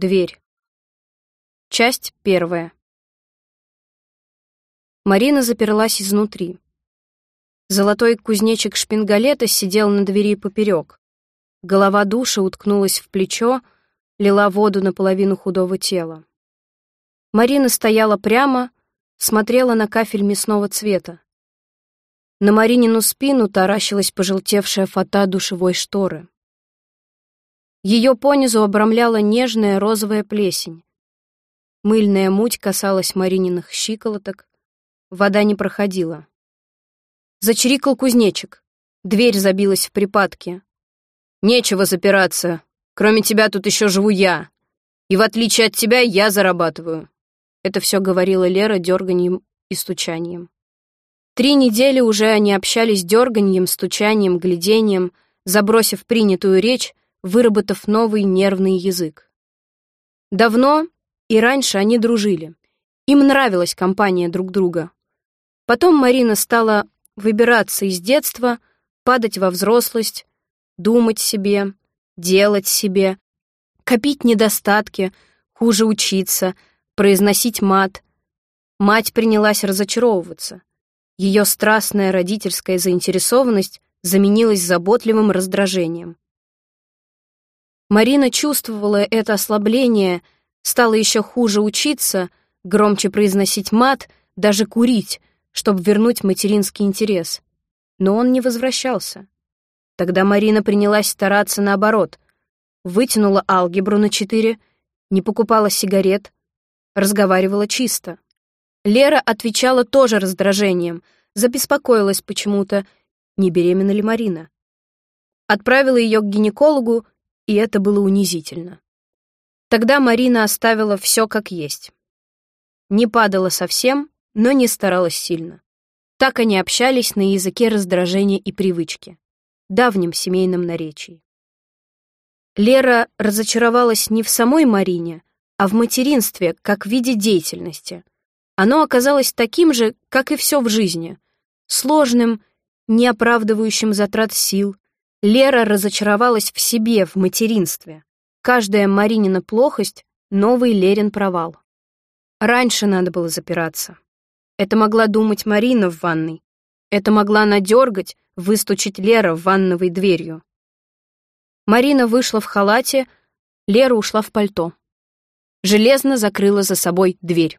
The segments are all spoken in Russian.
Дверь. Часть первая. Марина заперлась изнутри. Золотой кузнечик шпингалета сидел на двери поперек. Голова душа уткнулась в плечо, лила воду наполовину худого тела. Марина стояла прямо, смотрела на кафель мясного цвета. На Маринину спину таращилась пожелтевшая фата душевой шторы. Ее понизу обрамляла нежная розовая плесень. Мыльная муть касалась Марининых щиколоток. Вода не проходила. Зачирикал кузнечик. Дверь забилась в припадке. «Нечего запираться. Кроме тебя тут еще живу я. И в отличие от тебя я зарабатываю». Это все говорила Лера дерганьем и стучанием. Три недели уже они общались дерганьем, стучанием, глядением, забросив принятую речь, выработав новый нервный язык. Давно и раньше они дружили. Им нравилась компания друг друга. Потом Марина стала выбираться из детства, падать во взрослость, думать себе, делать себе, копить недостатки, хуже учиться, произносить мат. Мать принялась разочаровываться. Ее страстная родительская заинтересованность заменилась заботливым раздражением. Марина чувствовала это ослабление, стала еще хуже учиться, громче произносить мат, даже курить, чтобы вернуть материнский интерес. Но он не возвращался. Тогда Марина принялась стараться наоборот. Вытянула алгебру на четыре, не покупала сигарет, разговаривала чисто. Лера отвечала тоже раздражением, забеспокоилась почему-то, не беременна ли Марина. Отправила ее к гинекологу и это было унизительно. Тогда Марина оставила все как есть. Не падала совсем, но не старалась сильно. Так они общались на языке раздражения и привычки, давнем семейном наречии. Лера разочаровалась не в самой Марине, а в материнстве, как в виде деятельности. Оно оказалось таким же, как и все в жизни, сложным, не оправдывающим затрат сил, Лера разочаровалась в себе, в материнстве. Каждая Маринина плохость — новый Лерин провал. Раньше надо было запираться. Это могла думать Марина в ванной. Это могла надергать, выстучить Лера в ванновой дверью. Марина вышла в халате, Лера ушла в пальто. Железно закрыла за собой дверь.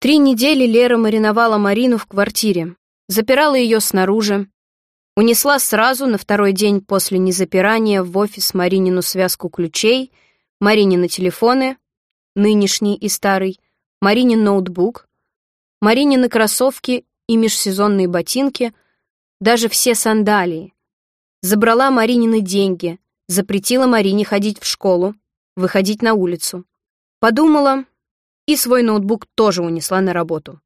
Три недели Лера мариновала Марину в квартире, запирала ее снаружи, Унесла сразу на второй день после незапирания в офис Маринину связку ключей, Маринины телефоны, нынешний и старый, Маринин ноутбук, Маринины кроссовки и межсезонные ботинки, даже все сандалии. Забрала Маринины деньги, запретила Марине ходить в школу, выходить на улицу. Подумала и свой ноутбук тоже унесла на работу.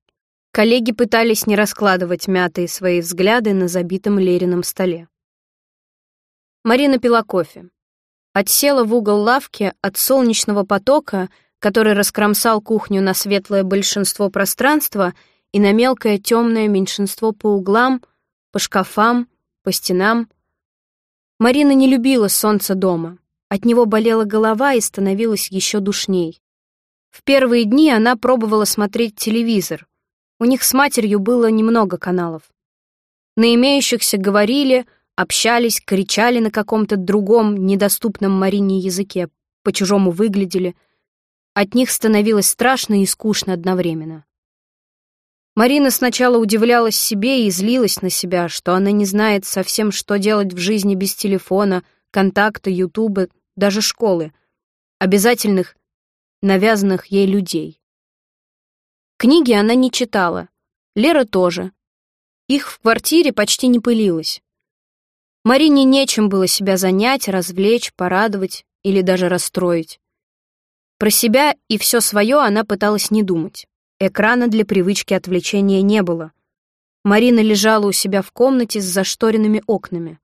Коллеги пытались не раскладывать мятые свои взгляды на забитом Лерином столе. Марина пила кофе. Отсела в угол лавки от солнечного потока, который раскромсал кухню на светлое большинство пространства и на мелкое темное меньшинство по углам, по шкафам, по стенам. Марина не любила солнце дома. От него болела голова и становилась еще душней. В первые дни она пробовала смотреть телевизор — у них с матерью было немного каналов. На имеющихся говорили, общались, кричали на каком-то другом, недоступном Марине языке, по-чужому выглядели. От них становилось страшно и скучно одновременно. Марина сначала удивлялась себе и злилась на себя, что она не знает совсем, что делать в жизни без телефона, контакта, ютуба, даже школы, обязательных, навязанных ей людей. Книги она не читала. Лера тоже. Их в квартире почти не пылилось. Марине нечем было себя занять, развлечь, порадовать или даже расстроить. Про себя и все свое она пыталась не думать. Экрана для привычки отвлечения не было. Марина лежала у себя в комнате с зашторенными окнами.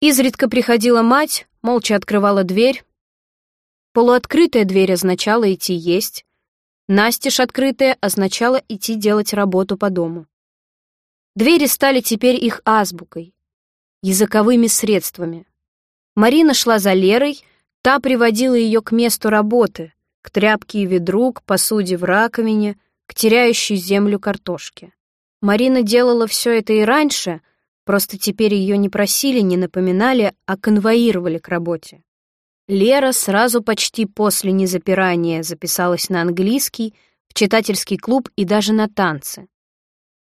Изредка приходила мать, молча открывала дверь. Полуоткрытая дверь означала идти есть, Настежь открытая означала идти делать работу по дому. Двери стали теперь их азбукой, языковыми средствами. Марина шла за Лерой, Та приводила ее к месту работы, к тряпке и ведру, к посуде в раковине, к теряющей землю картошке. Марина делала все это и раньше, просто теперь ее не просили, не напоминали, а конвоировали к работе. Лера сразу почти после незапирания записалась на английский, в читательский клуб и даже на танцы.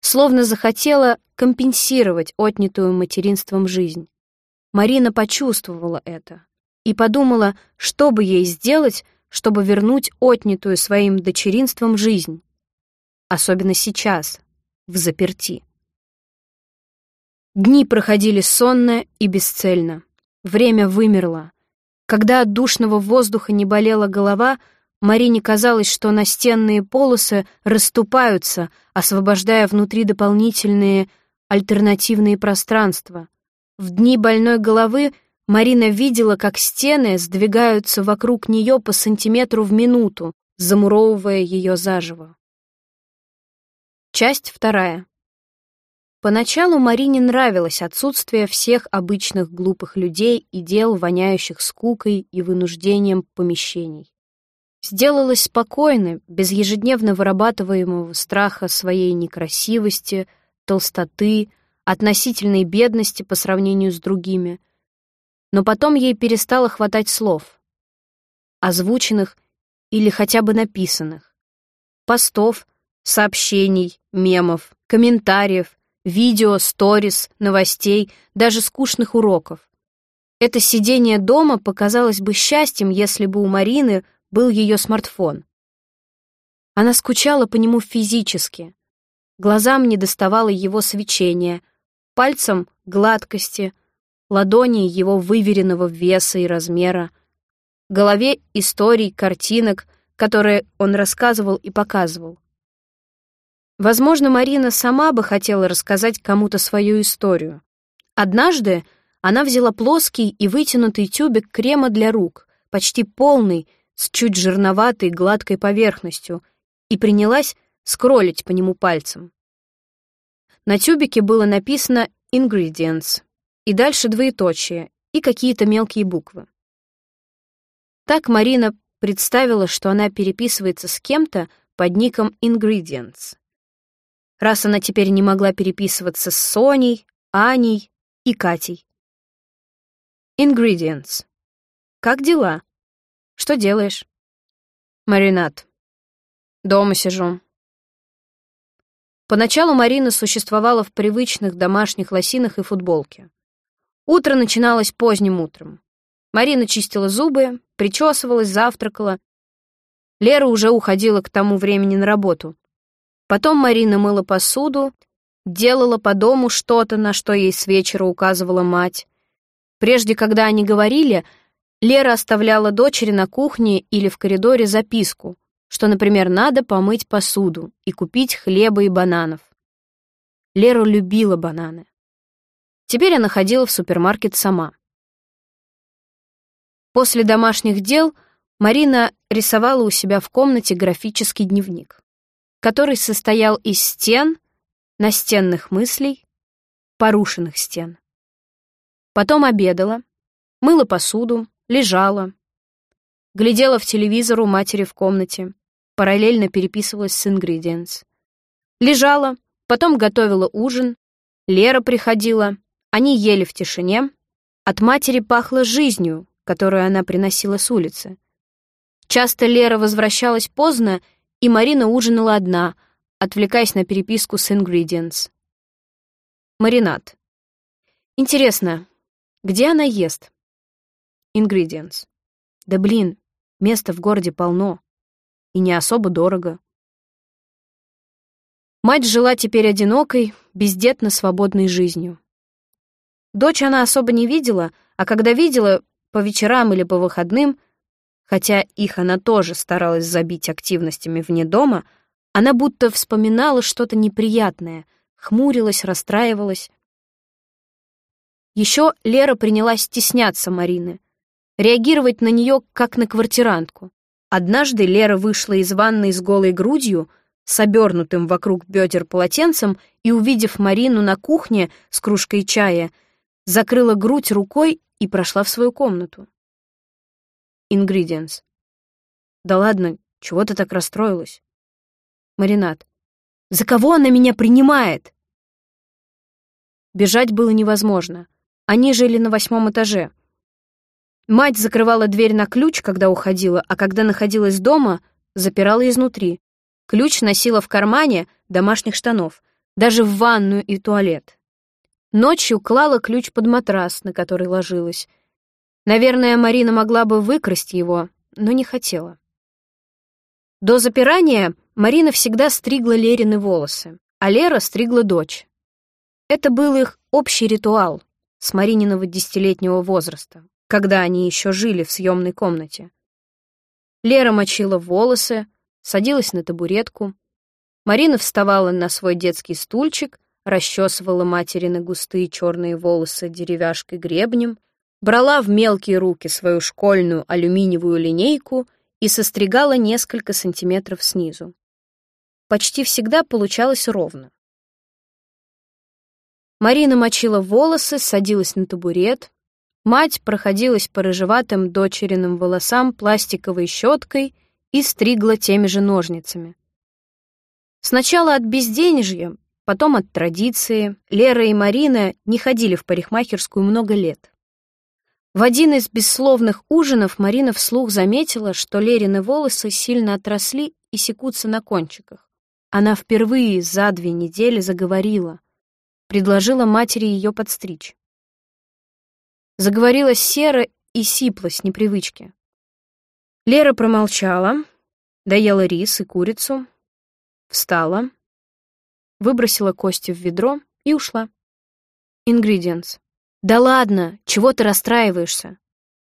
Словно захотела компенсировать отнятую материнством жизнь. Марина почувствовала это и подумала, что бы ей сделать, чтобы вернуть отнятую своим дочеринством жизнь. Особенно сейчас, в заперти. Дни проходили сонно и бесцельно. Время вымерло. Когда от душного воздуха не болела голова, Марине казалось, что настенные полосы расступаются, освобождая внутри дополнительные альтернативные пространства. В дни больной головы Марина видела, как стены сдвигаются вокруг нее по сантиметру в минуту, замуровывая ее заживо. Часть вторая. Поначалу Марине нравилось отсутствие всех обычных глупых людей и дел, воняющих скукой и вынуждением помещений. Сделалось спокойно, без ежедневно вырабатываемого страха своей некрасивости, толстоты, относительной бедности по сравнению с другими. Но потом ей перестало хватать слов, озвученных или хотя бы написанных, постов, сообщений, мемов, комментариев, видео, сторис, новостей, даже скучных уроков. Это сидение дома показалось бы счастьем, если бы у Марины был ее смартфон. Она скучала по нему физически. Глазам не доставало его свечения, пальцам — гладкости, ладони его выверенного веса и размера, голове историй, картинок, которые он рассказывал и показывал. Возможно, Марина сама бы хотела рассказать кому-то свою историю. Однажды она взяла плоский и вытянутый тюбик крема для рук, почти полный, с чуть жирноватой гладкой поверхностью, и принялась скроллить по нему пальцем. На тюбике было написано «Ingredients», и дальше двоеточие, и какие-то мелкие буквы. Так Марина представила, что она переписывается с кем-то под ником Ingredients раз она теперь не могла переписываться с Соней, Аней и Катей. Ingredients. Как дела? Что делаешь? Маринад. Дома сижу. Поначалу Марина существовала в привычных домашних лосинах и футболке. Утро начиналось поздним утром. Марина чистила зубы, причесывалась, завтракала. Лера уже уходила к тому времени на работу. Потом Марина мыла посуду, делала по дому что-то, на что ей с вечера указывала мать. Прежде, когда они говорили, Лера оставляла дочери на кухне или в коридоре записку, что, например, надо помыть посуду и купить хлеба и бананов. Лера любила бананы. Теперь она ходила в супермаркет сама. После домашних дел Марина рисовала у себя в комнате графический дневник который состоял из стен, настенных мыслей, порушенных стен. Потом обедала, мыла посуду, лежала, глядела в телевизор у матери в комнате, параллельно переписывалась с Ингредиенс. Лежала, потом готовила ужин, Лера приходила, они ели в тишине, от матери пахло жизнью, которую она приносила с улицы. Часто Лера возвращалась поздно и Марина ужинала одна, отвлекаясь на переписку с Ingredients. Маринад. Интересно, где она ест? Ingredients. Да блин, места в городе полно. И не особо дорого. Мать жила теперь одинокой, бездетно свободной жизнью. Дочь она особо не видела, а когда видела, по вечерам или по выходным, Хотя их она тоже старалась забить активностями вне дома, она будто вспоминала что-то неприятное, хмурилась, расстраивалась. Еще Лера принялась стесняться Марины, реагировать на нее как на квартирантку. Однажды Лера вышла из ванной с голой грудью, с обернутым вокруг бедер полотенцем и, увидев Марину на кухне с кружкой чая, закрыла грудь рукой и прошла в свою комнату. Ingredients. Да ладно, чего ты так расстроилась? Маринад. За кого она меня принимает? Бежать было невозможно. Они жили на восьмом этаже. Мать закрывала дверь на ключ, когда уходила, а когда находилась дома, запирала изнутри. Ключ носила в кармане домашних штанов, даже в ванную и туалет. Ночью клала ключ под матрас, на который ложилась. Наверное, Марина могла бы выкрасть его, но не хотела. До запирания Марина всегда стригла Лерины волосы, а Лера стригла дочь. Это был их общий ритуал с Марининого десятилетнего возраста, когда они еще жили в съемной комнате. Лера мочила волосы, садилась на табуретку. Марина вставала на свой детский стульчик, расчесывала материны густые черные волосы деревяшкой гребнем, брала в мелкие руки свою школьную алюминиевую линейку и состригала несколько сантиметров снизу. Почти всегда получалось ровно. Марина мочила волосы, садилась на табурет. Мать проходилась по рыжеватым дочериным волосам пластиковой щеткой и стригла теми же ножницами. Сначала от безденежья, потом от традиции, Лера и Марина не ходили в парикмахерскую много лет. В один из бессловных ужинов Марина вслух заметила, что Лерины волосы сильно отросли и секутся на кончиках. Она впервые за две недели заговорила, предложила матери ее подстричь. Заговорила серо и сипло с непривычки. Лера промолчала, доела рис и курицу, встала, выбросила кости в ведро и ушла. Ингредиенс. «Да ладно, чего ты расстраиваешься?»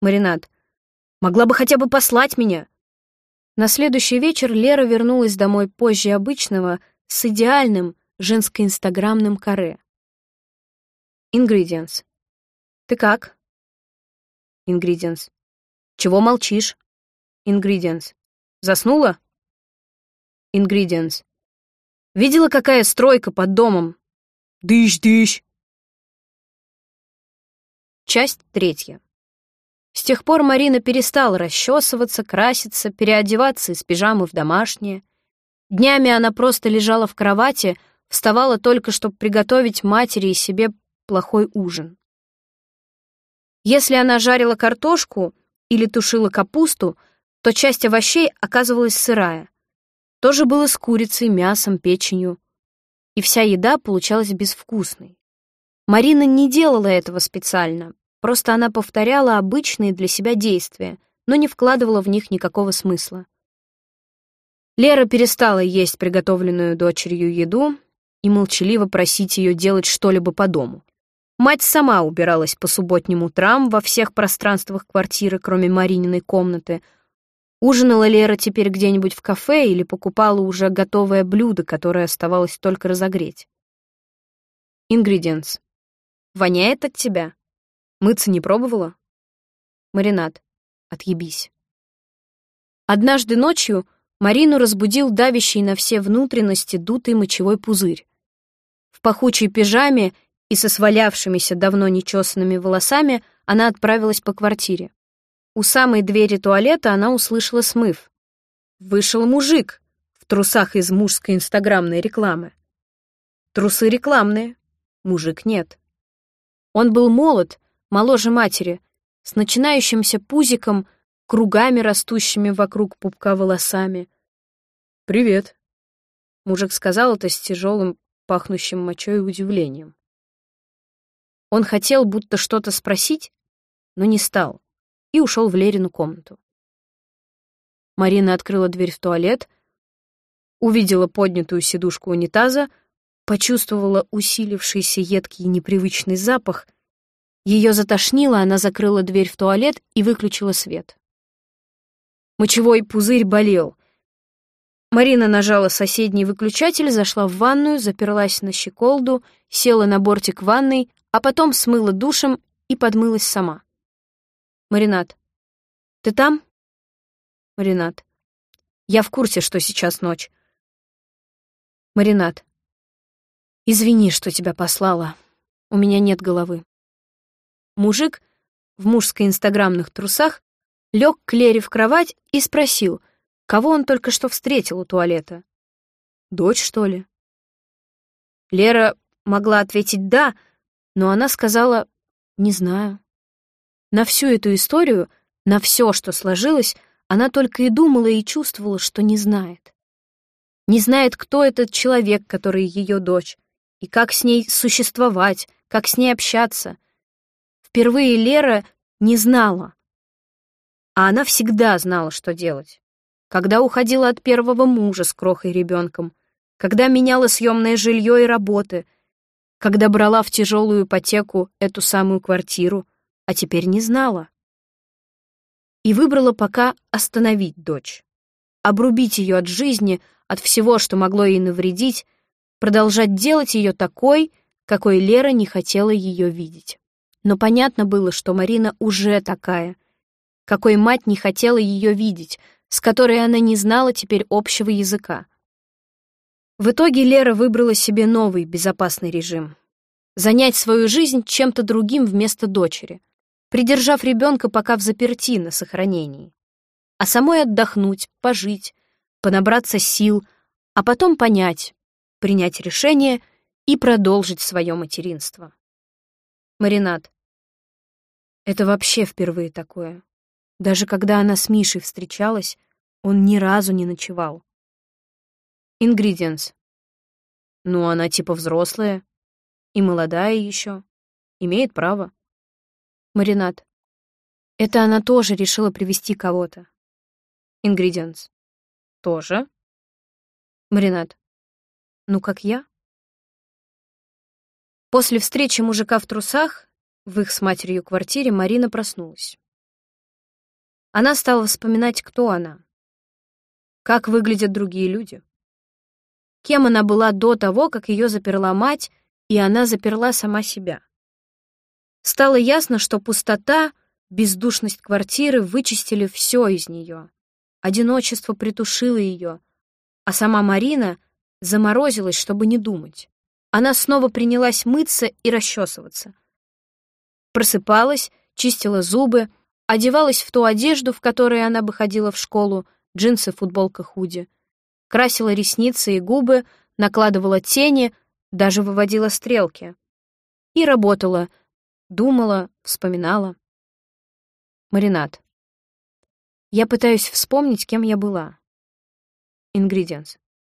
Маринад. «Могла бы хотя бы послать меня!» На следующий вечер Лера вернулась домой позже обычного с идеальным женско-инстаграмным каре. Ингредиенс. «Ты как?» Ингредиенс. «Чего молчишь?» Ингредиенс. «Заснула?» Ингредиенс. «Видела, какая стройка под домом?» «Дыщ-дыщ!» Часть третья. С тех пор Марина перестала расчесываться, краситься, переодеваться из пижамы в домашнее. Днями она просто лежала в кровати, вставала только, чтобы приготовить матери и себе плохой ужин. Если она жарила картошку или тушила капусту, то часть овощей оказывалась сырая. То же было с курицей, мясом, печенью. И вся еда получалась безвкусной. Марина не делала этого специально, просто она повторяла обычные для себя действия, но не вкладывала в них никакого смысла. Лера перестала есть приготовленную дочерью еду и молчаливо просить ее делать что-либо по дому. Мать сама убиралась по субботним утрам во всех пространствах квартиры, кроме Марининой комнаты. Ужинала Лера теперь где-нибудь в кафе или покупала уже готовое блюдо, которое оставалось только разогреть. Ингредиенс. Воняет от тебя? Мыться не пробовала? Маринад. Отъебись. Однажды ночью Марину разбудил давящий на все внутренности дутый мочевой пузырь. В пахучей пижаме и со свалявшимися давно нечесанными волосами она отправилась по квартире. У самой двери туалета она услышала смыв. Вышел мужик в трусах из мужской инстаграмной рекламы. Трусы рекламные, мужик нет. Он был молод, моложе матери, с начинающимся пузиком, кругами растущими вокруг пупка волосами. «Привет», — мужик сказал это с тяжелым, пахнущим мочой удивлением. Он хотел будто что-то спросить, но не стал, и ушел в Лерину комнату. Марина открыла дверь в туалет, увидела поднятую сидушку унитаза, почувствовала усилившийся едкий непривычный запах. Ее затошнило, она закрыла дверь в туалет и выключила свет. Мочевой пузырь болел. Марина нажала соседний выключатель, зашла в ванную, заперлась на щеколду, села на бортик ванной, а потом смыла душем и подмылась сама. «Маринад, ты там?» «Маринад, я в курсе, что сейчас ночь». «Маринад, извини, что тебя послала. У меня нет головы». Мужик в мужско-инстаграмных трусах лег к Лере в кровать и спросил, кого он только что встретил у туалета. Дочь, что ли? Лера могла ответить «да», но она сказала «не знаю». На всю эту историю, на все, что сложилось, она только и думала и чувствовала, что не знает. Не знает, кто этот человек, который ее дочь, и как с ней существовать, как с ней общаться. Впервые Лера не знала. А она всегда знала, что делать. Когда уходила от первого мужа с крохой ребенком, когда меняла съемное жилье и работы, когда брала в тяжелую ипотеку эту самую квартиру, а теперь не знала. И выбрала пока остановить дочь, обрубить ее от жизни, от всего, что могло ей навредить, продолжать делать ее такой, какой Лера не хотела ее видеть. Но понятно было, что Марина уже такая, какой мать не хотела ее видеть, с которой она не знала теперь общего языка. В итоге Лера выбрала себе новый безопасный режим. Занять свою жизнь чем-то другим вместо дочери, придержав ребенка пока в заперти на сохранении. А самой отдохнуть, пожить, понабраться сил, а потом понять, принять решение и продолжить свое материнство. Маринад. Это вообще впервые такое. Даже когда она с Мишей встречалась, он ни разу не ночевал. Ингредиенс. Ну, она типа взрослая. И молодая еще. Имеет право. Маринад. Это она тоже решила привести кого-то. Ингредиенс. Тоже. Маринад. Ну, как я? После встречи мужика в трусах в их с матерью квартире Марина проснулась. Она стала вспоминать, кто она, как выглядят другие люди, кем она была до того, как ее заперла мать, и она заперла сама себя. Стало ясно, что пустота, бездушность квартиры вычистили все из нее. Одиночество притушило ее, а сама Марина заморозилась, чтобы не думать. Она снова принялась мыться и расчесываться. Просыпалась, чистила зубы, одевалась в ту одежду, в которой она бы ходила в школу, джинсы, футболка, худи. Красила ресницы и губы, накладывала тени, даже выводила стрелки. И работала, думала, вспоминала. Маринад. Я пытаюсь вспомнить, кем я была. Ингредиенс.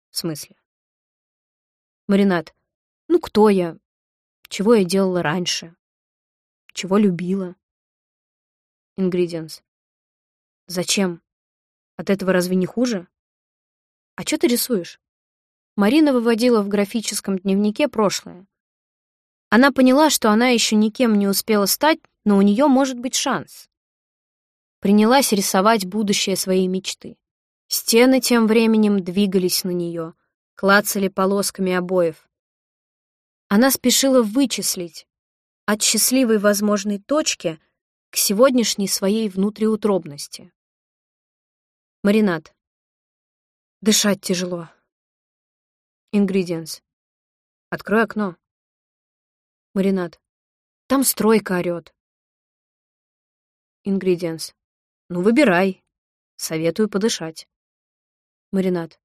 В смысле? Маринад. Ну, кто я? Чего я делала раньше? Чего любила? Ингредиенс. Зачем? От этого разве не хуже? А что ты рисуешь? Марина выводила в графическом дневнике прошлое. Она поняла, что она еще никем не успела стать, но у нее может быть шанс. Принялась рисовать будущее своей мечты. Стены тем временем двигались на нее, клацали полосками обоев. Она спешила вычислить от счастливой возможной точки к сегодняшней своей внутриутробности. Маринад. Дышать тяжело. Ингредиенс. Открой окно. Маринад. Там стройка орёт. Ингредиенс. Ну, выбирай. Советую подышать. Маринад.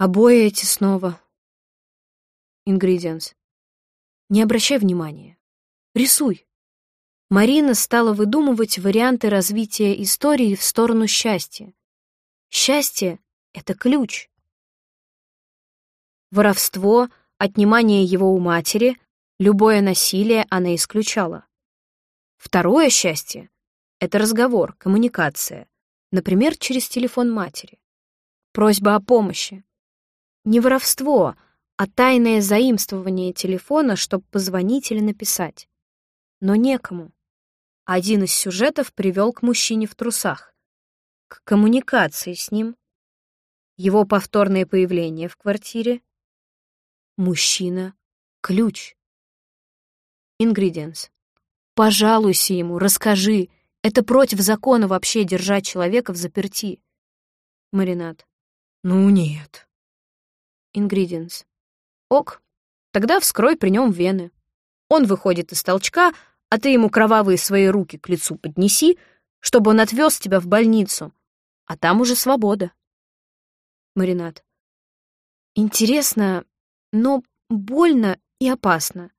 Обои эти снова. Ингредиенс. Не обращай внимания. Рисуй. Марина стала выдумывать варианты развития истории в сторону счастья. Счастье — это ключ. Воровство, отнимание его у матери, любое насилие она исключала. Второе счастье — это разговор, коммуникация, например, через телефон матери. Просьба о помощи. Не воровство — а тайное заимствование телефона, чтобы позвонить или написать. Но некому. Один из сюжетов привел к мужчине в трусах, к коммуникации с ним, его повторное появление в квартире. Мужчина — ключ. Ингредиенс. Пожалуйся ему, расскажи. Это против закона вообще держать человека в заперти. Маринад. Ну нет. Ингредиенс. Ок, тогда вскрой при нем вены. Он выходит из толчка, а ты ему кровавые свои руки к лицу поднеси, чтобы он отвез тебя в больницу, а там уже свобода. Маринад. Интересно, но больно и опасно.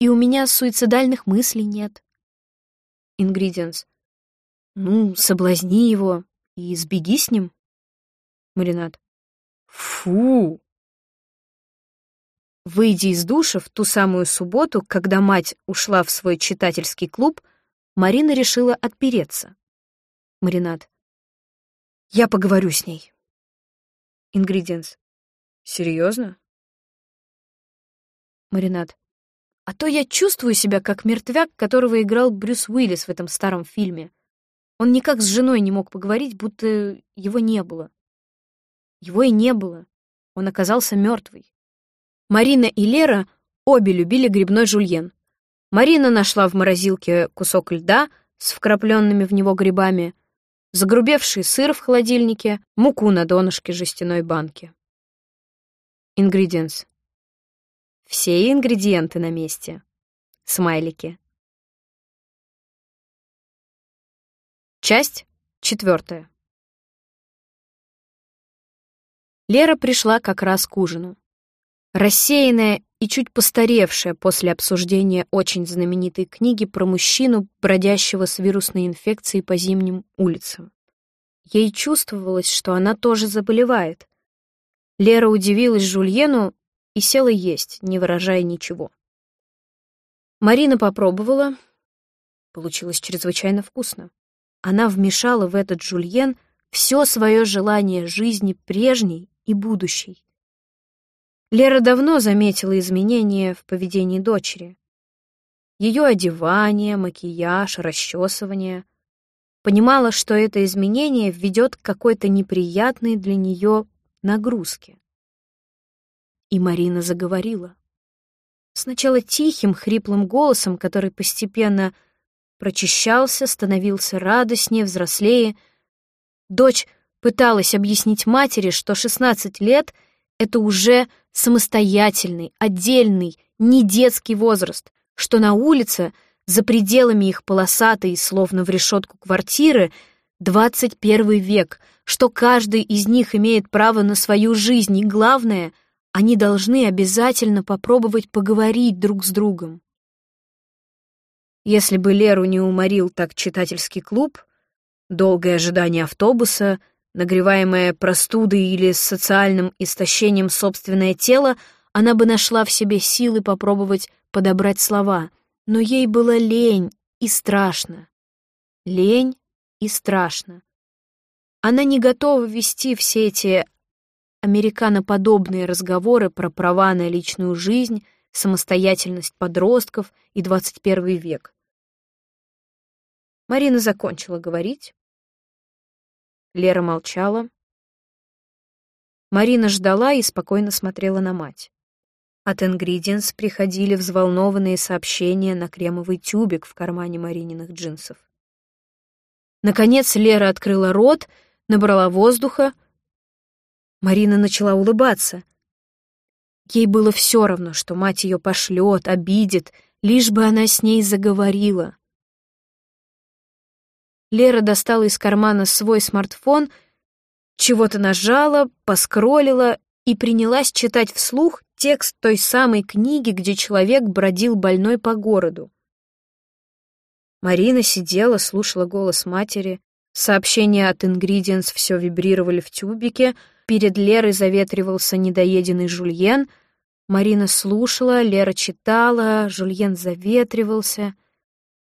И у меня суицидальных мыслей нет. Ингредиенс. Ну, соблазни его и сбеги с ним. Маринад. Фу! Выйдя из душа в ту самую субботу, когда мать ушла в свой читательский клуб, Марина решила отпереться. Маринад. Я поговорю с ней. Ингредиенс. Серьезно? Маринад. А то я чувствую себя как мертвяк, которого играл Брюс Уиллис в этом старом фильме. Он никак с женой не мог поговорить, будто его не было. Его и не было. Он оказался мертвый. Марина и Лера обе любили грибной жульен. Марина нашла в морозилке кусок льда с вкрапленными в него грибами, загрубевший сыр в холодильнике, муку на донышке жестяной банки. Ингредиенс. Все ингредиенты на месте. Смайлики. Часть четвертая. Лера пришла как раз к ужину. Рассеянная и чуть постаревшая после обсуждения очень знаменитой книги про мужчину, бродящего с вирусной инфекцией по зимним улицам. Ей чувствовалось, что она тоже заболевает. Лера удивилась Жульену и села есть, не выражая ничего. Марина попробовала. Получилось чрезвычайно вкусно. Она вмешала в этот жульен все свое желание жизни прежней и будущей. Лера давно заметила изменения в поведении дочери. Ее одевание, макияж, расчесывание. Понимала, что это изменение введет к какой-то неприятной для нее нагрузке. И Марина заговорила. Сначала тихим, хриплым голосом, который постепенно прочищался, становился радостнее, взрослее. Дочь пыталась объяснить матери, что 16 лет — это уже самостоятельный, отдельный, не детский возраст, что на улице, за пределами их полосатой, словно в решетку квартиры, 21 век, что каждый из них имеет право на свою жизнь, и главное — они должны обязательно попробовать поговорить друг с другом. Если бы Леру не уморил так читательский клуб, долгое ожидание автобуса, нагреваемое простудой или социальным истощением собственное тело, она бы нашла в себе силы попробовать подобрать слова, но ей было лень и страшно. Лень и страшно. Она не готова вести все эти американоподобные разговоры про права на личную жизнь, самостоятельность подростков и 21 век. Марина закончила говорить. Лера молчала. Марина ждала и спокойно смотрела на мать. От Ингридиенс приходили взволнованные сообщения на кремовый тюбик в кармане Марининых джинсов. Наконец Лера открыла рот, набрала воздуха, Марина начала улыбаться. Ей было все равно, что мать ее пошлет, обидит, лишь бы она с ней заговорила. Лера достала из кармана свой смартфон, чего-то нажала, поскролила и принялась читать вслух текст той самой книги, где человек бродил больной по городу. Марина сидела, слушала голос матери, сообщения от Ингридиенс все вибрировали в тюбике — Перед Лерой заветривался недоеденный жульен. Марина слушала, Лера читала, жульен заветривался.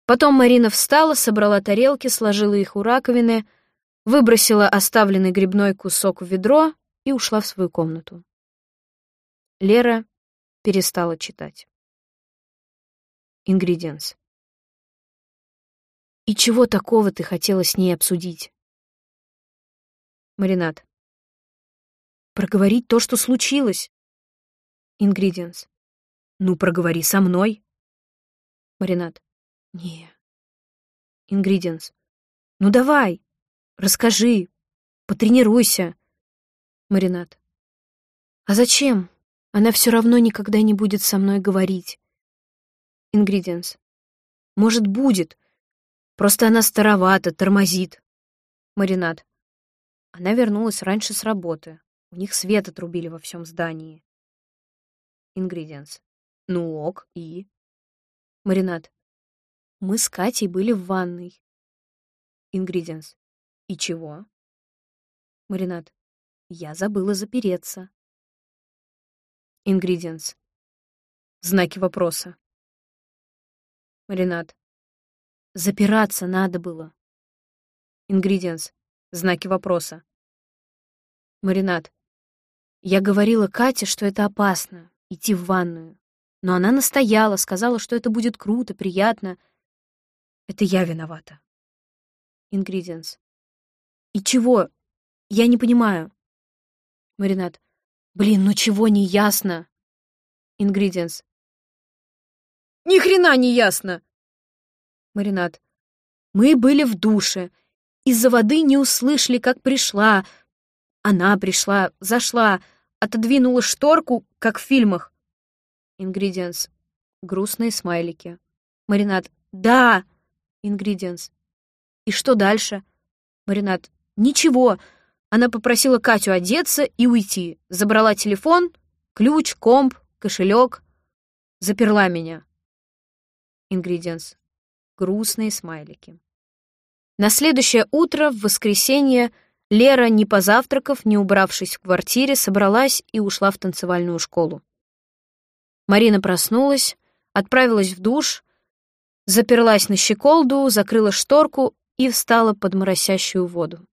Потом Марина встала, собрала тарелки, сложила их у раковины, выбросила оставленный грибной кусок в ведро и ушла в свою комнату. Лера перестала читать. Ингредиенс. И чего такого ты хотела с ней обсудить? Маринад. Проговорить то, что случилось. Ингредиенс. Ну, проговори со мной. Маринад. Не. Ингредиенс. Ну, давай, расскажи, потренируйся. Маринад. А зачем? Она все равно никогда не будет со мной говорить. Ингредиенс. Может, будет. Просто она старовата, тормозит. Маринад. Она вернулась раньше с работы. У них свет отрубили во всем здании. Ингредиенс. Ну ок, и? Маринад. Мы с Катей были в ванной. Ингредиенс. И чего? Маринад. Я забыла запереться. Ингредиенс. Знаки вопроса. Маринад. Запираться надо было. Ингредиенс. Знаки вопроса. Маринад. Я говорила Кате, что это опасно, идти в ванную. Но она настояла, сказала, что это будет круто, приятно. Это я виновата. Ингредиенс. И чего? Я не понимаю. Маринад. Блин, ну чего не ясно? Ингредиенс. Ни хрена не ясно. Маринад. Мы были в душе. Из-за воды не услышали, как пришла. Она пришла, зашла, отодвинула шторку, как в фильмах. Ингредиенс. Грустные смайлики. Маринад. Да. Ингредиенс. И что дальше? Маринад. Ничего. Она попросила Катю одеться и уйти. Забрала телефон, ключ, комп, кошелек. Заперла меня. Ингредиенс. Грустные смайлики. На следующее утро, в воскресенье, Лера, не позавтракав, не убравшись в квартире, собралась и ушла в танцевальную школу. Марина проснулась, отправилась в душ, заперлась на щеколду, закрыла шторку и встала под моросящую воду.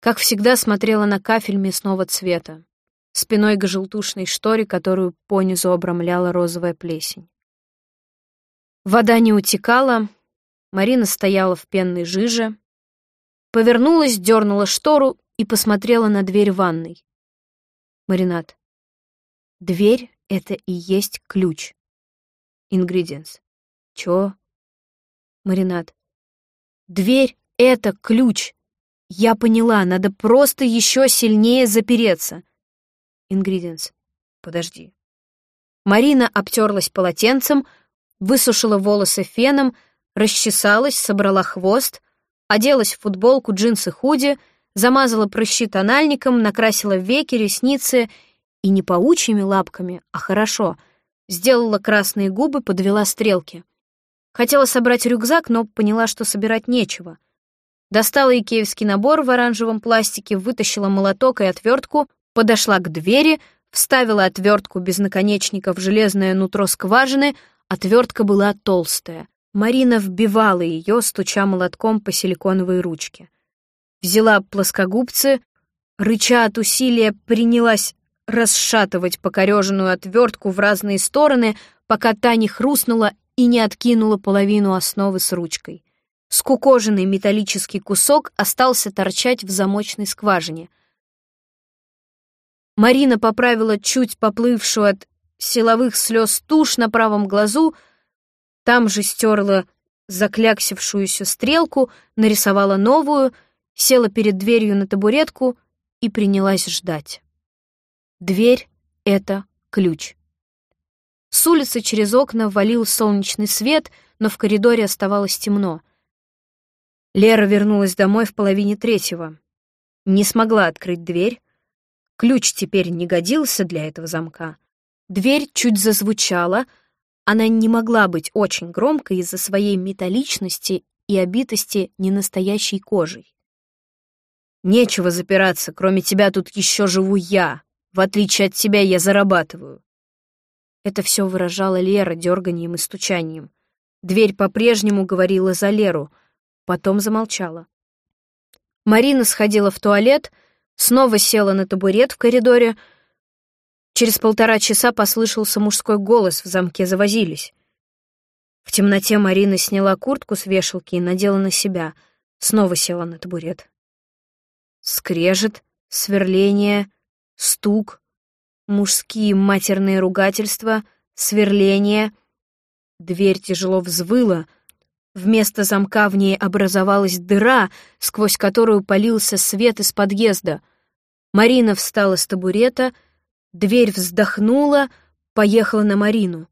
Как всегда, смотрела на кафель мясного цвета, спиной к желтушной шторе, которую понизу обрамляла розовая плесень. Вода не утекала, Марина стояла в пенной жиже, повернулась, дернула штору и посмотрела на дверь ванной. Маринад. Дверь — это и есть ключ. Ингредиенс. Чё? Маринад. Дверь — это ключ. Я поняла, надо просто еще сильнее запереться. Ингредиенс. Подожди. Марина обтерлась полотенцем, высушила волосы феном, расчесалась, собрала хвост, оделась в футболку, джинсы, худи, замазала прыщи тональником, накрасила веки, ресницы и не паучьими лапками, а хорошо, сделала красные губы, подвела стрелки. Хотела собрать рюкзак, но поняла, что собирать нечего — Достала икеевский набор в оранжевом пластике, вытащила молоток и отвертку, подошла к двери, вставила отвертку без наконечника в железное нутро скважины, отвертка была толстая. Марина вбивала ее, стуча молотком по силиконовой ручке. Взяла плоскогубцы, рыча от усилия, принялась расшатывать покореженную отвертку в разные стороны, пока та не хрустнула и не откинула половину основы с ручкой. Скукоженный металлический кусок остался торчать в замочной скважине. Марина поправила чуть поплывшую от силовых слез тушь на правом глазу, там же стерла закляксившуюся стрелку, нарисовала новую, села перед дверью на табуретку и принялась ждать. Дверь — это ключ. С улицы через окна валил солнечный свет, но в коридоре оставалось темно — Лера вернулась домой в половине третьего. Не смогла открыть дверь. Ключ теперь не годился для этого замка. Дверь чуть зазвучала. Она не могла быть очень громкой из-за своей металличности и обитости ненастоящей кожей. «Нечего запираться, кроме тебя тут еще живу я. В отличие от тебя я зарабатываю». Это все выражала Лера дерганием и стучанием. Дверь по-прежнему говорила за Леру — потом замолчала. Марина сходила в туалет, снова села на табурет в коридоре. Через полтора часа послышался мужской голос, в замке завозились. В темноте Марина сняла куртку с вешалки и надела на себя, снова села на табурет. Скрежет, сверление, стук, мужские матерные ругательства, сверление. Дверь тяжело взвыла — Вместо замка в ней образовалась дыра, сквозь которую полился свет из подъезда. Марина встала с табурета, дверь вздохнула, поехала на Марину.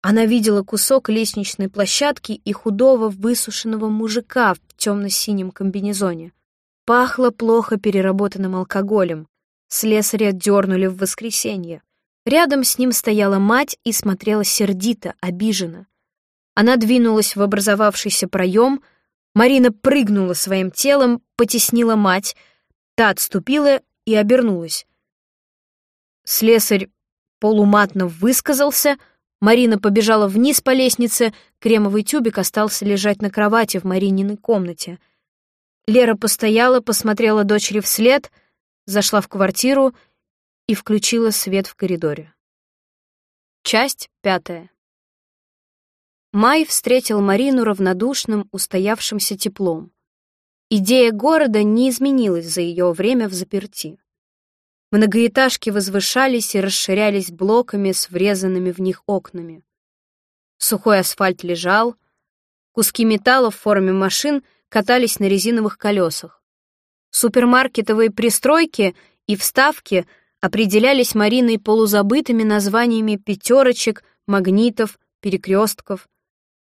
Она видела кусок лестничной площадки и худого высушенного мужика в темно-синем комбинезоне. Пахло плохо переработанным алкоголем. Слесаря дернули в воскресенье. Рядом с ним стояла мать и смотрела сердито, обиженно. Она двинулась в образовавшийся проем, Марина прыгнула своим телом, потеснила мать, та отступила и обернулась. Слесарь полуматно высказался — Марина побежала вниз по лестнице, кремовый тюбик остался лежать на кровати в Марининой комнате. Лера постояла, посмотрела дочери вслед, зашла в квартиру и включила свет в коридоре. Часть пятая. Май встретил Марину равнодушным, устоявшимся теплом. Идея города не изменилась за ее время в заперти. Многоэтажки возвышались и расширялись блоками с врезанными в них окнами. Сухой асфальт лежал, куски металла в форме машин катались на резиновых колесах. Супермаркетовые пристройки и вставки определялись Мариной полузабытыми названиями пятерочек, магнитов, перекрестков.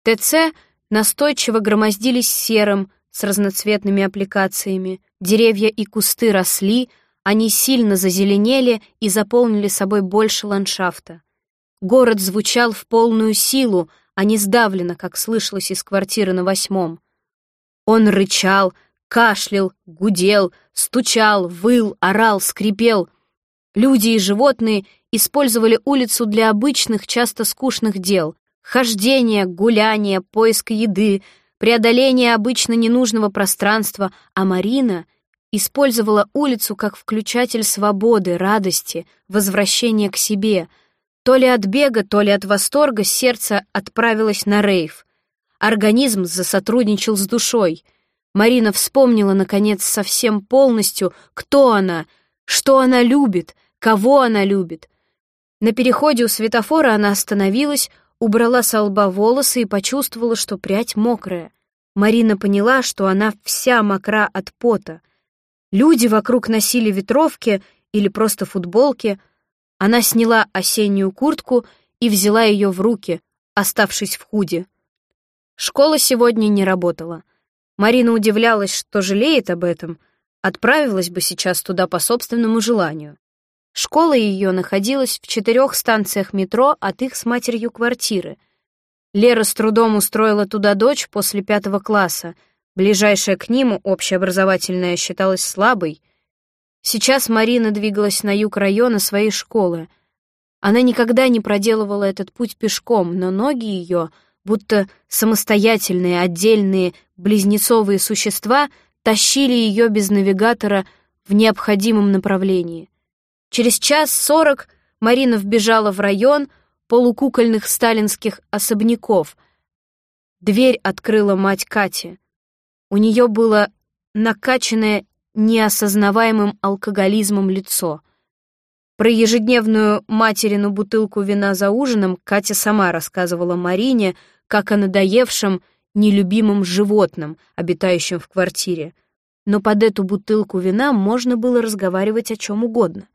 ТЦ настойчиво громоздились серым с разноцветными аппликациями, деревья и кусты росли — они сильно зазеленели и заполнили собой больше ландшафта. Город звучал в полную силу, а не сдавленно, как слышалось из квартиры на восьмом. Он рычал, кашлял, гудел, стучал, выл, орал, скрипел. Люди и животные использовали улицу для обычных, часто скучных дел — хождения, гуляния, поиска еды, преодоления обычно ненужного пространства, а Марина — использовала улицу как включатель свободы, радости, возвращения к себе. То ли от бега, то ли от восторга сердце отправилось на рейв. Организм засотрудничал с душой. Марина вспомнила, наконец, совсем полностью, кто она, что она любит, кого она любит. На переходе у светофора она остановилась, убрала с лба волосы и почувствовала, что прядь мокрая. Марина поняла, что она вся мокра от пота — Люди вокруг носили ветровки или просто футболки. Она сняла осеннюю куртку и взяла ее в руки, оставшись в худе. Школа сегодня не работала. Марина удивлялась, что жалеет об этом, отправилась бы сейчас туда по собственному желанию. Школа ее находилась в четырех станциях метро от их с матерью квартиры. Лера с трудом устроила туда дочь после пятого класса — Ближайшая к ним, общеобразовательная, считалась слабой. Сейчас Марина двигалась на юг района своей школы. Она никогда не проделывала этот путь пешком, но ноги ее, будто самостоятельные, отдельные, близнецовые существа, тащили ее без навигатора в необходимом направлении. Через час сорок Марина вбежала в район полукукольных сталинских особняков. Дверь открыла мать Кати. У нее было накачанное неосознаваемым алкоголизмом лицо. Про ежедневную материну бутылку вина за ужином Катя сама рассказывала Марине, как о надоевшем, нелюбимом животном, обитающем в квартире. Но под эту бутылку вина можно было разговаривать о чем угодно.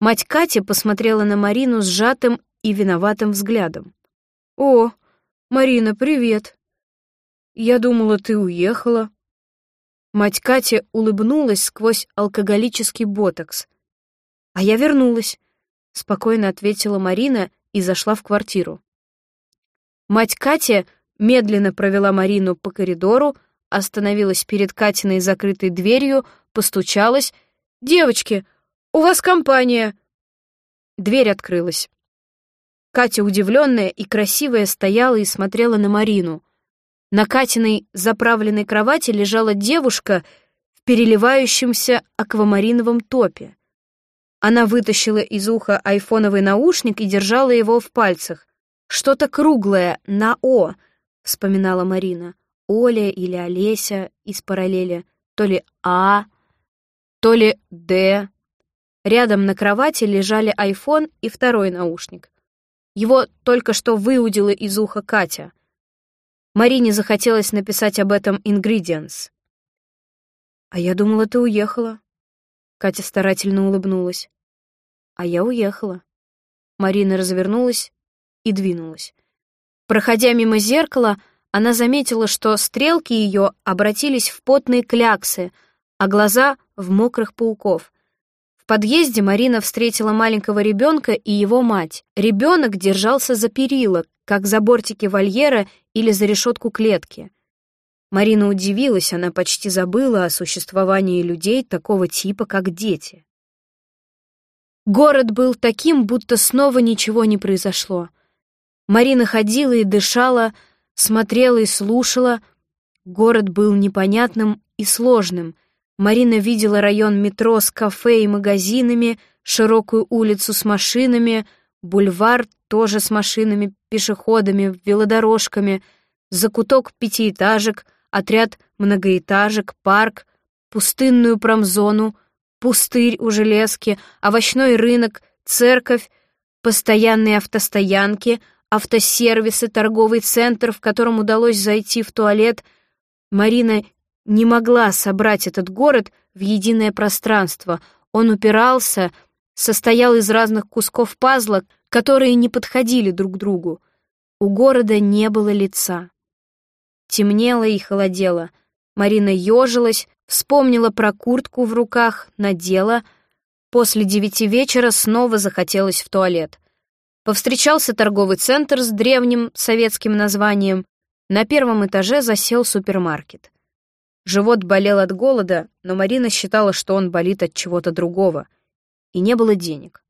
Мать Кати посмотрела на Марину сжатым и виноватым взглядом. «О, Марина, привет!» «Я думала, ты уехала». Мать Кати улыбнулась сквозь алкоголический ботокс. «А я вернулась», — спокойно ответила Марина и зашла в квартиру. Мать Кати медленно провела Марину по коридору, остановилась перед Катиной закрытой дверью, постучалась. «Девочки, у вас компания!» Дверь открылась. Катя, удивленная и красивая, стояла и смотрела на Марину. На Катиной заправленной кровати лежала девушка в переливающемся аквамариновом топе. Она вытащила из уха айфоновый наушник и держала его в пальцах. «Что-то круглое, на «О», — вспоминала Марина. Оля или Олеся из параллели. То ли «А», то ли «Д». Рядом на кровати лежали айфон и второй наушник. Его только что выудила из уха Катя. Марине захотелось написать об этом «Ingredients». «А я думала, ты уехала». Катя старательно улыбнулась. «А я уехала». Марина развернулась и двинулась. Проходя мимо зеркала, она заметила, что стрелки ее обратились в потные кляксы, а глаза — в мокрых пауков. В подъезде Марина встретила маленького ребенка и его мать. Ребенок держался за перила, как за бортики вольера или за решетку клетки. Марина удивилась, она почти забыла о существовании людей такого типа, как дети. Город был таким, будто снова ничего не произошло. Марина ходила и дышала, смотрела и слушала. Город был непонятным и сложным. Марина видела район метро с кафе и магазинами, широкую улицу с машинами, бульвар тоже с машинами, пешеходами, велодорожками, закуток пятиэтажек, отряд многоэтажек, парк, пустынную промзону, пустырь у железки, овощной рынок, церковь, постоянные автостоянки, автосервисы, торговый центр, в котором удалось зайти в туалет. Марина не могла собрать этот город в единое пространство. Он упирался, состоял из разных кусков пазла, которые не подходили друг к другу. У города не было лица. Темнело и холодело. Марина ежилась, Вспомнила про куртку в руках, надела. После девяти вечера снова захотелось в туалет. Повстречался торговый центр с древним советским названием. На первом этаже засел супермаркет. Живот болел от голода, но Марина считала, что он болит от чего-то другого. И не было денег.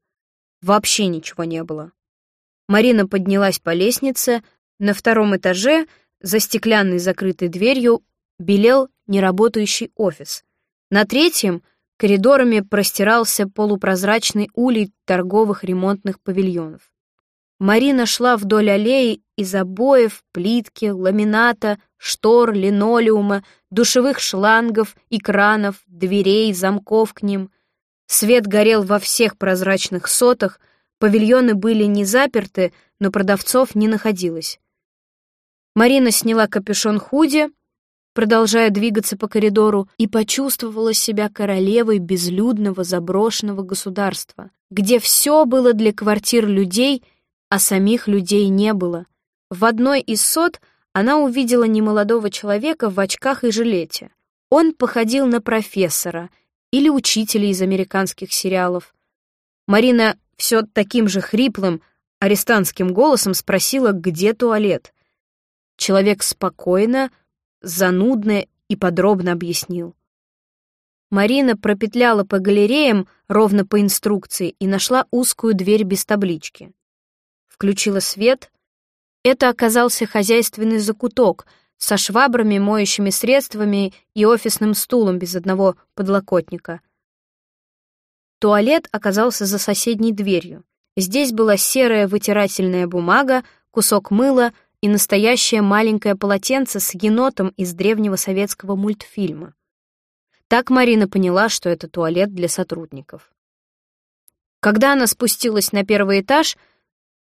Вообще ничего не было. Марина поднялась по лестнице. На втором этаже, за стеклянной закрытой дверью, белел неработающий офис. На третьем коридорами простирался полупрозрачный улей торговых ремонтных павильонов. Марина шла вдоль аллеи из обоев, плитки, ламината, штор, линолеума, душевых шлангов, экранов, дверей, замков к ним. Свет горел во всех прозрачных сотах, павильоны были не заперты, но продавцов не находилось. Марина сняла капюшон худи, продолжая двигаться по коридору, и почувствовала себя королевой безлюдного заброшенного государства, где все было для квартир людей, а самих людей не было. В одной из сот она увидела немолодого человека в очках и жилете. Он походил на профессора или учителя из американских сериалов. Марина все таким же хриплым, арестантским голосом спросила, где туалет. Человек спокойно, занудно и подробно объяснил. Марина пропетляла по галереям ровно по инструкции и нашла узкую дверь без таблички. Включила свет. Это оказался хозяйственный закуток со швабрами, моющими средствами и офисным стулом без одного подлокотника. Туалет оказался за соседней дверью. Здесь была серая вытирательная бумага, кусок мыла — и настоящее маленькое полотенце с енотом из древнего советского мультфильма. Так Марина поняла, что это туалет для сотрудников. Когда она спустилась на первый этаж,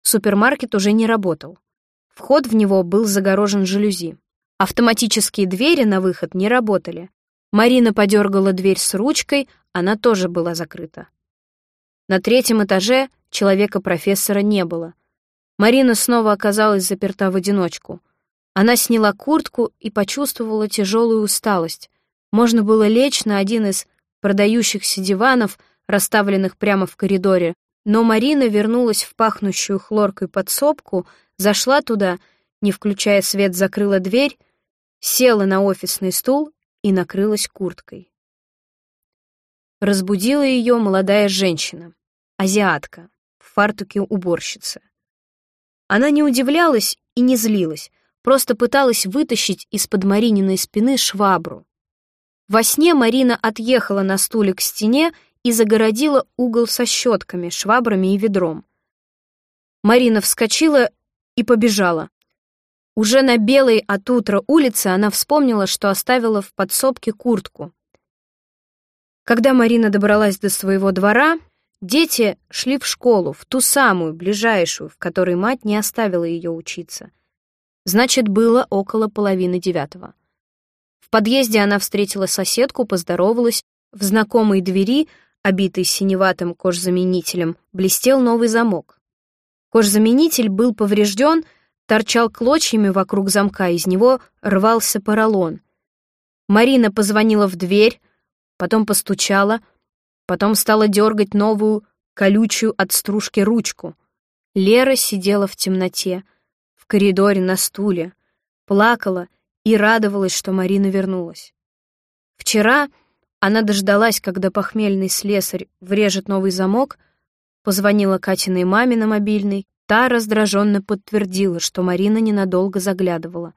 супермаркет уже не работал. Вход в него был загорожен жалюзи. Автоматические двери на выход не работали. Марина подергала дверь с ручкой, она тоже была закрыта. На третьем этаже человека-профессора не было — Марина снова оказалась заперта в одиночку. Она сняла куртку и почувствовала тяжелую усталость. Можно было лечь на один из продающихся диванов, расставленных прямо в коридоре, но Марина вернулась в пахнущую хлоркой подсобку, зашла туда, не включая свет, закрыла дверь, села на офисный стул и накрылась курткой. Разбудила ее молодая женщина, азиатка, в фартуке уборщицы. Она не удивлялась и не злилась, просто пыталась вытащить из-под Марининой спины швабру. Во сне Марина отъехала на стуле к стене и загородила угол со щетками, швабрами и ведром. Марина вскочила и побежала. Уже на белой от утра улице она вспомнила, что оставила в подсобке куртку. Когда Марина добралась до своего двора, Дети шли в школу, в ту самую, ближайшую, в которой мать не оставила ее учиться. Значит, было около половины девятого. В подъезде она встретила соседку, поздоровалась. В знакомой двери, обитой синеватым кожзаменителем, блестел новый замок. Кожзаменитель был поврежден, торчал клочьями вокруг замка, из него рвался поролон. Марина позвонила в дверь, потом постучала, потом стала дергать новую, колючую от стружки ручку. Лера сидела в темноте, в коридоре на стуле, плакала и радовалась, что Марина вернулась. Вчера она дождалась, когда похмельный слесарь врежет новый замок, позвонила Катиной маме на мобильный, та раздраженно подтвердила, что Марина ненадолго заглядывала.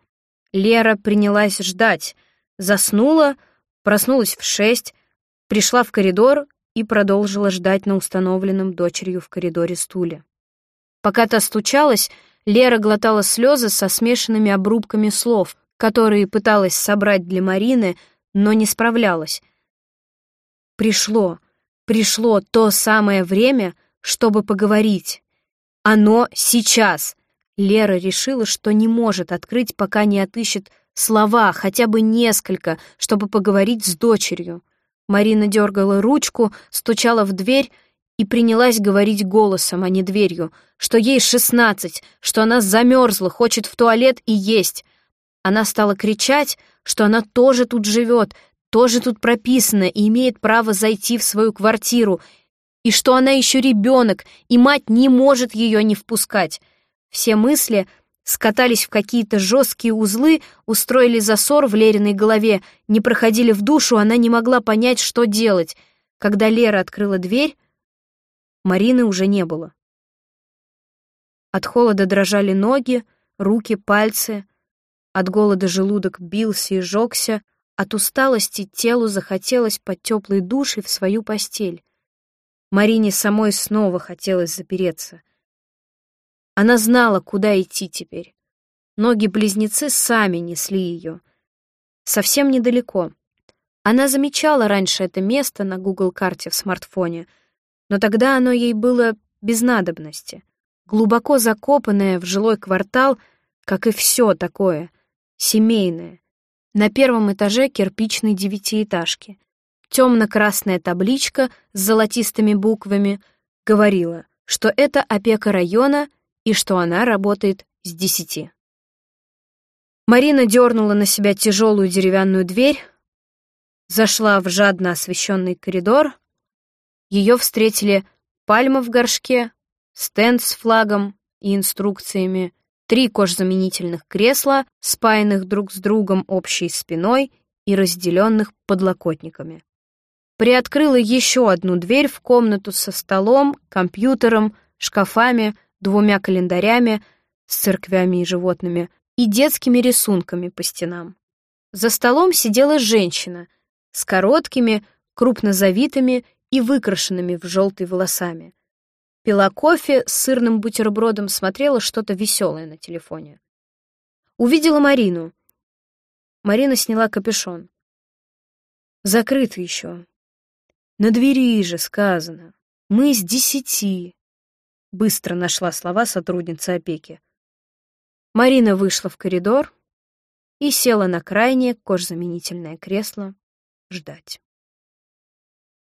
Лера принялась ждать, заснула, проснулась в шесть, пришла в коридор и продолжила ждать на установленном дочерью в коридоре стуле. Пока та стучалась, Лера глотала слезы со смешанными обрубками слов, которые пыталась собрать для Марины, но не справлялась. Пришло, пришло то самое время, чтобы поговорить. Оно сейчас. Лера решила, что не может открыть, пока не отыщет слова, хотя бы несколько, чтобы поговорить с дочерью. Марина дергала ручку, стучала в дверь, и принялась говорить голосом, а не дверью, что ей шестнадцать, что она замерзла, хочет в туалет и есть. Она стала кричать, что она тоже тут живет, тоже тут прописана и имеет право зайти в свою квартиру, и что она еще ребенок, и мать не может ее не впускать. Все мысли скатались в какие-то жесткие узлы, устроили засор в Лериной голове, не проходили в душу, она не могла понять, что делать. Когда Лера открыла дверь, Марины уже не было. От холода дрожали ноги, руки, пальцы. От голода желудок бился и жёгся. От усталости телу захотелось под теплый душ и в свою постель. Марине самой снова хотелось запереться. Она знала, куда идти теперь. Ноги-близнецы сами несли ее. Совсем недалеко. Она замечала раньше это место на Google-карте в смартфоне — но тогда оно ей было без надобности. Глубоко закопанное в жилой квартал, как и все такое, семейное. На первом этаже кирпичной девятиэтажки. Темно-красная табличка с золотистыми буквами говорила, что это опека района и что она работает с десяти. Марина дернула на себя тяжелую деревянную дверь, зашла в жадно освещенный коридор, ее встретили пальма в горшке, стенд с флагом и инструкциями, три кожзаменительных кресла, спаянных друг с другом общей спиной и разделенных подлокотниками. Приоткрыла еще одну дверь в комнату со столом, компьютером, шкафами, двумя календарями с церквями и животными и детскими рисунками по стенам. За столом сидела женщина с короткими, крупно завитыми и выкрашенными в желтый волосами. Пила кофе с сырным бутербродом, смотрела что-то веселое на телефоне. Увидела Марину. Марина сняла капюшон. Закрыто еще. На двери же сказано. Мы с десяти. Быстро нашла слова сотрудница опеки. Марина вышла в коридор и села на крайнее кожзаменительное кресло ждать.